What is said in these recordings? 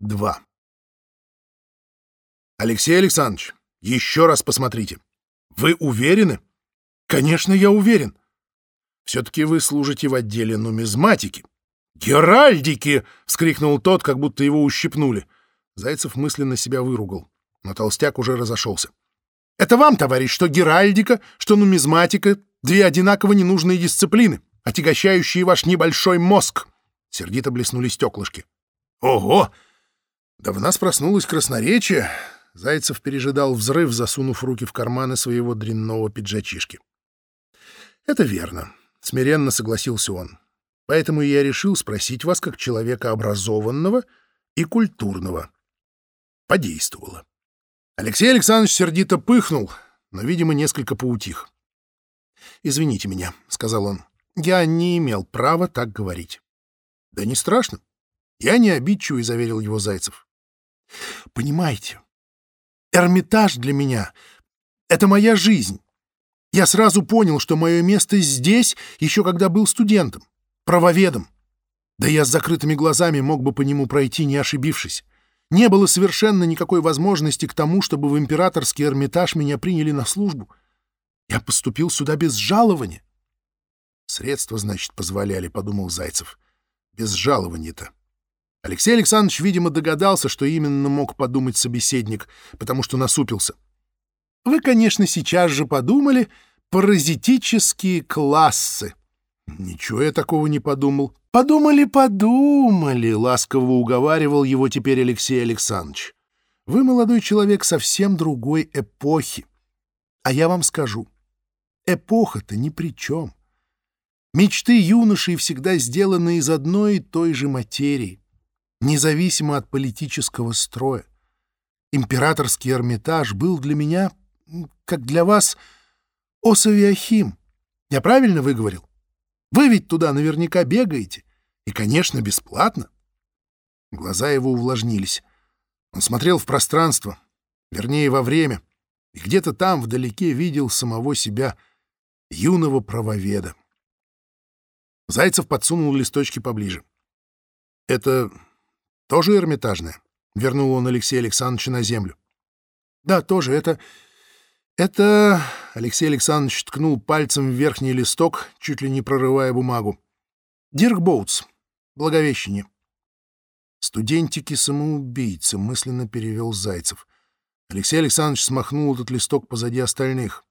2. Алексей Александрович, еще раз посмотрите. Вы уверены? Конечно, я уверен. Все-таки вы служите в отделе нумизматики. «Геральдики!» — вскрикнул тот, как будто его ущипнули. Зайцев мысленно себя выругал, но толстяк уже разошелся. «Это вам, товарищ, что геральдика, что нумизматика — две одинаково ненужные дисциплины, отягощающие ваш небольшой мозг!» Сердито блеснули стеклышки. «Ого! Да в нас проснулось красноречие!» Зайцев пережидал взрыв, засунув руки в карманы своего дрянного пиджачишки. «Это верно», — смиренно согласился он. «Поэтому я решил спросить вас как человека образованного и культурного». Подействовало. Алексей Александрович сердито пыхнул, но, видимо, несколько поутих. «Извините меня», — сказал он, — «я не имел права так говорить». «Да не страшно. Я не обидчивый», — заверил его Зайцев. «Понимаете, Эрмитаж для меня — это моя жизнь. Я сразу понял, что мое место здесь, еще когда был студентом, правоведом. Да я с закрытыми глазами мог бы по нему пройти, не ошибившись. Не было совершенно никакой возможности к тому, чтобы в императорский Эрмитаж меня приняли на службу. Я поступил сюда без жалования. Средства, значит, позволяли, — подумал Зайцев. Без жалования-то. Алексей Александрович, видимо, догадался, что именно мог подумать собеседник, потому что насупился. «Вы, конечно, сейчас же подумали паразитические классы». «Ничего я такого не подумал». «Подумали, подумали», — ласково уговаривал его теперь Алексей Александрович. «Вы, молодой человек, совсем другой эпохи. А я вам скажу, эпоха-то ни при чем. Мечты юношей всегда сделаны из одной и той же материи независимо от политического строя. Императорский Эрмитаж был для меня, как для вас, Осавиахим. Я правильно выговорил? Вы ведь туда наверняка бегаете. И, конечно, бесплатно. Глаза его увлажнились. Он смотрел в пространство, вернее, во время, и где-то там вдалеке видел самого себя, юного правоведа. Зайцев подсунул листочки поближе. «Это тоже Эрмитажная?» — вернул он Алексея Александровича на землю. «Да, тоже. Это... это...» — Алексей Александрович ткнул пальцем в верхний листок, чуть ли не прорывая бумагу. «Дирк Боутс. Благовещение». «Студентики-самоубийцы», — мысленно перевел Зайцев. Алексей Александрович смахнул этот листок позади остальных.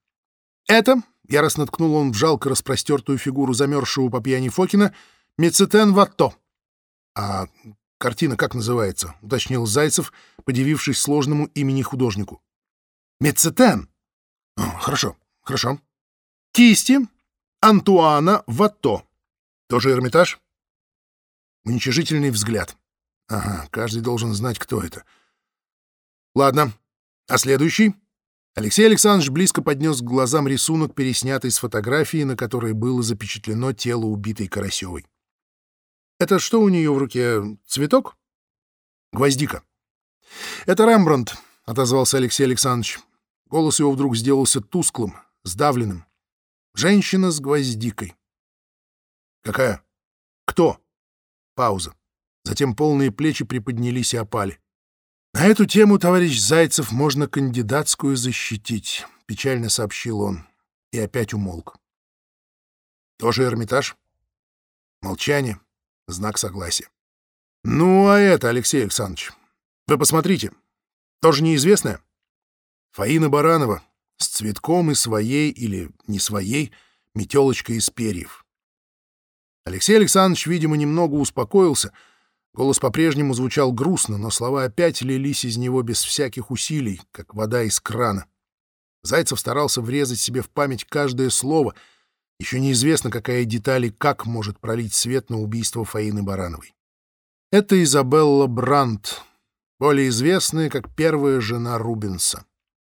«Это...» — яростно ткнул он в жалко распростертую фигуру замерзшего по пьяни Фокина. «Мецетен Ватто». «А Картина как называется?» — уточнил Зайцев, подивившись сложному имени художнику. «Мецетен». «Хорошо, хорошо». «Кисти Антуана Ватто». «Тоже Эрмитаж?» Уничижительный взгляд. «Ага, каждый должен знать, кто это». «Ладно. А следующий?» Алексей Александрович близко поднес к глазам рисунок, переснятый с фотографии, на которой было запечатлено тело убитой Карасевой. Это что у нее в руке? Цветок? Гвоздика. Это Рембрандт, — отозвался Алексей Александрович. Голос его вдруг сделался тусклым, сдавленным. Женщина с гвоздикой. Какая? Кто? Пауза. Затем полные плечи приподнялись и опали. На эту тему, товарищ Зайцев, можно кандидатскую защитить, — печально сообщил он и опять умолк. Тоже Эрмитаж? Молчание. Знак согласия. «Ну, а это, Алексей Александрович, вы посмотрите. Тоже неизвестное? Фаина Баранова с цветком и своей или не своей метелочкой из перьев». Алексей Александрович, видимо, немного успокоился. Голос по-прежнему звучал грустно, но слова опять лились из него без всяких усилий, как вода из крана. Зайцев старался врезать себе в память каждое слово — еще неизвестно, какая деталь и как может пролить свет на убийство Фаины Барановой. Это Изабелла Брандт, более известная как первая жена Рубенса.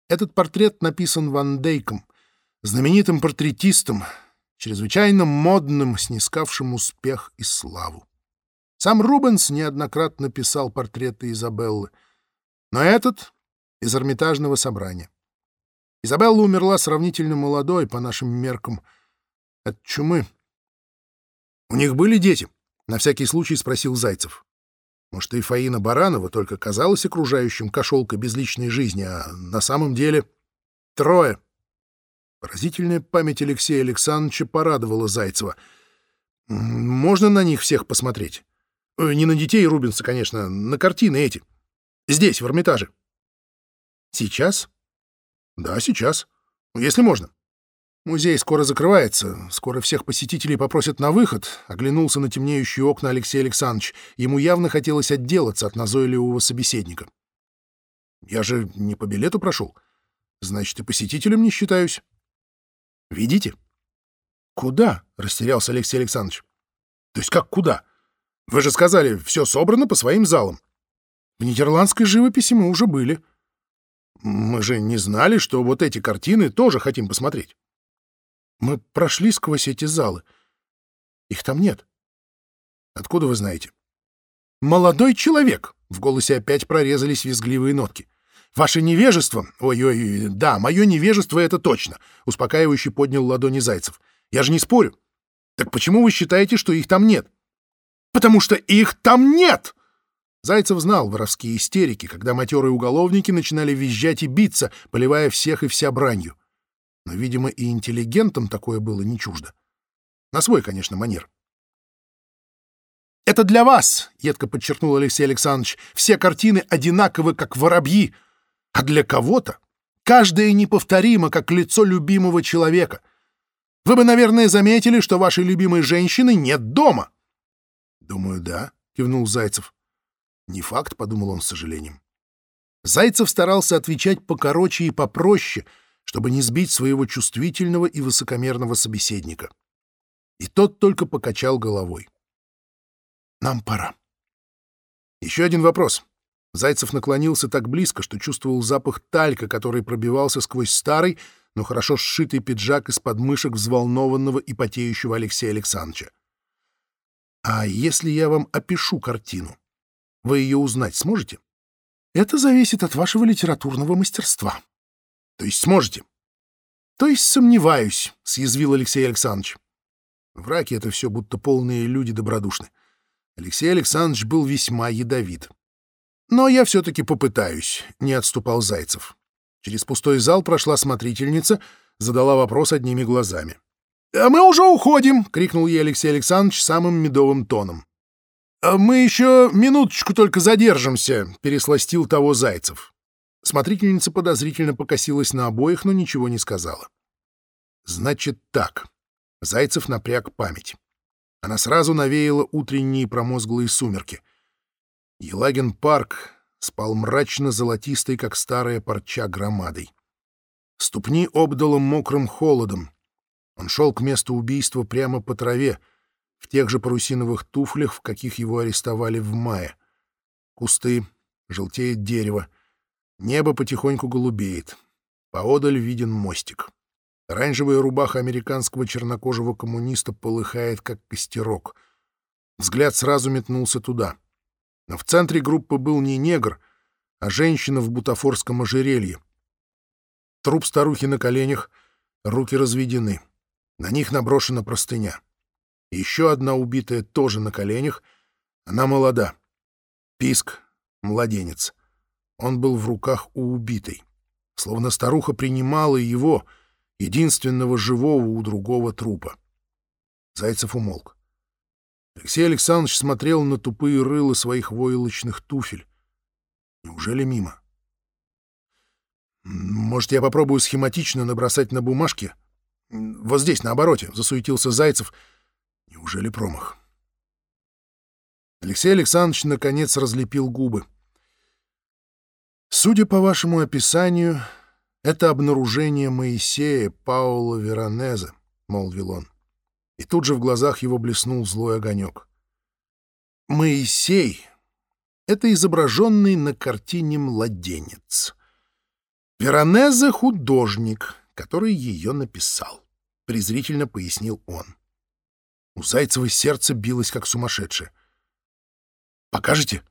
Этот портрет написан Ван Дейком, знаменитым портретистом, чрезвычайно модным, снискавшим успех и славу. Сам Рубенс неоднократно писал портреты Изабеллы, но этот — из Эрмитажного собрания. Изабелла умерла сравнительно молодой по нашим меркам — от чумы. У них были дети? На всякий случай спросил Зайцев. Может, и Фаина Баранова только казалась окружающим кошелка безличной жизни, а на самом деле трое. Поразительная память Алексея Александровича порадовала Зайцева. Можно на них всех посмотреть? Э, не на детей Рубинса, конечно, на картины эти. Здесь, в Эрмитаже. Сейчас? Да, сейчас. Если можно. Музей скоро закрывается, скоро всех посетителей попросят на выход, оглянулся на темнеющие окна Алексей Александрович. Ему явно хотелось отделаться от назойливого собеседника. Я же не по билету прошел. Значит, и посетителем не считаюсь. Видите? Куда? — растерялся Алексей Александрович. То есть как куда? Вы же сказали, все собрано по своим залам. В нидерландской живописи мы уже были. Мы же не знали, что вот эти картины тоже хотим посмотреть. Мы прошли сквозь эти залы. Их там нет. Откуда вы знаете? Молодой человек! В голосе опять прорезались визгливые нотки. Ваше невежество... Ой-ой-ой, да, мое невежество — это точно. Успокаивающе поднял ладони Зайцев. Я же не спорю. Так почему вы считаете, что их там нет? Потому что их там нет! Зайцев знал воровские истерики, когда матерые уголовники начинали визжать и биться, поливая всех и вся бранью. Но, видимо, и интеллигентам такое было не чуждо. На свой, конечно, манер. «Это для вас!» — едко подчеркнул Алексей Александрович. «Все картины одинаковы, как воробьи. А для кого-то каждая неповторима, как лицо любимого человека. Вы бы, наверное, заметили, что вашей любимой женщины нет дома». «Думаю, да», — кивнул Зайцев. «Не факт», — подумал он с сожалением. Зайцев старался отвечать покороче и попроще — чтобы не сбить своего чувствительного и высокомерного собеседника. И тот только покачал головой. «Нам пора». «Еще один вопрос». Зайцев наклонился так близко, что чувствовал запах талька, который пробивался сквозь старый, но хорошо сшитый пиджак из подмышек взволнованного и потеющего Алексея Александровича. «А если я вам опишу картину, вы ее узнать сможете?» «Это зависит от вашего литературного мастерства», то есть сможете? То есть сомневаюсь, съязвил Алексей Александрович. В раке это все будто полные люди добродушны. Алексей Александрович был весьма ядовит. Но я все-таки попытаюсь, не отступал Зайцев. Через пустой зал прошла смотрительница, задала вопрос одними глазами. «А мы уже уходим!» — крикнул ей Алексей Александрович самым медовым тоном. «А «Мы еще минуточку только задержимся», — пересластил того Зайцев. Смотрительница подозрительно покосилась на обоих, но ничего не сказала. «Значит так». Зайцев напряг память. Она сразу навеяла утренние промозглые сумерки. Елагин парк спал мрачно-золотистой, как старая парча, громадой. Ступни обдало мокрым холодом. Он шел к месту убийства прямо по траве, в тех же парусиновых туфлях, в каких его арестовали в мае. Кусты, желтеет дерево, Небо потихоньку голубеет. Поодаль виден мостик. Оранжевая рубаха американского чернокожего коммуниста полыхает, как костерок. Взгляд сразу метнулся туда. Но в центре группы был не негр, а женщина в бутафорском ожерелье. Труп старухи на коленях, руки разведены. На них наброшена простыня. Еще одна убитая тоже на коленях. Она молода. Писк, младенец. Он был в руках у убитой, словно старуха принимала его, единственного живого у другого трупа. Зайцев умолк. Алексей Александрович смотрел на тупые рылы своих войлочных туфель. Неужели мимо? «Может, я попробую схематично набросать на бумажке? Вот здесь, на обороте», — засуетился Зайцев. Неужели промах? Алексей Александрович наконец разлепил губы. Судя по вашему описанию, это обнаружение Моисея Паула Веронезе, — молвил он. И тут же в глазах его блеснул злой огонек. Моисей — это изображенный на картине младенец. Веронезе — художник, который ее написал, — презрительно пояснил он. У Зайцева сердце билось, как сумасшедшее. «Покажете?»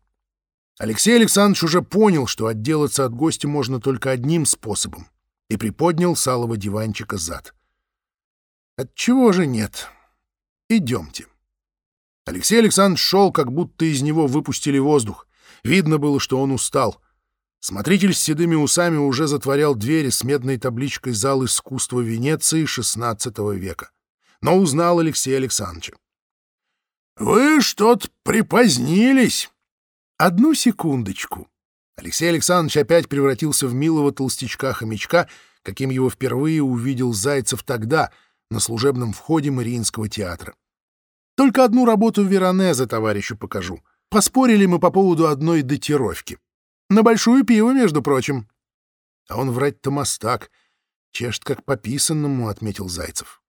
Алексей Александрович уже понял, что отделаться от гостя можно только одним способом, и приподнял салого диванчика зад. Отчего же нет? Идемте. Алексей Александрович шел, как будто из него выпустили воздух. Видно было, что он устал. Смотритель с седыми усами уже затворял двери с медной табличкой «Зал искусства Венеции XVI века». Но узнал Алексея Александровича. «Вы что-то припозднились!» «Одну секундочку!» Алексей Александрович опять превратился в милого толстячка-хомячка, каким его впервые увидел Зайцев тогда, на служебном входе Мариинского театра. «Только одну работу Веронезе товарищу покажу. Поспорили мы по поводу одной датировки. На большую пиво, между прочим». А он врать-то мастак. Чешет как по писанному, — отметил Зайцев.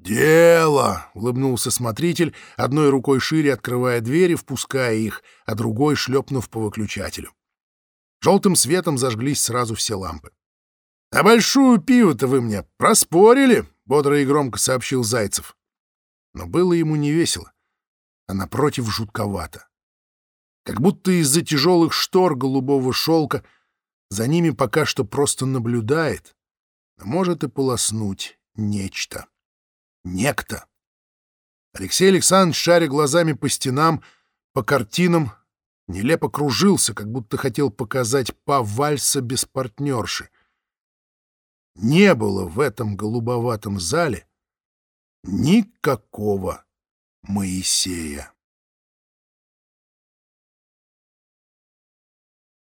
«Дело!» — улыбнулся смотритель, одной рукой шире открывая двери, впуская их, а другой шлепнув по выключателю. Желтым светом зажглись сразу все лампы. «А большую пиво-то вы мне проспорили!» — бодро и громко сообщил Зайцев. Но было ему не весело, а напротив жутковато. Как будто из-за тяжелых штор голубого шелка за ними пока что просто наблюдает, а может и полоснуть нечто некто. Алексей Александрович, шаря глазами по стенам, по картинам, нелепо кружился, как будто хотел показать па вальса без партнерши. Не было в этом голубоватом зале никакого Моисея.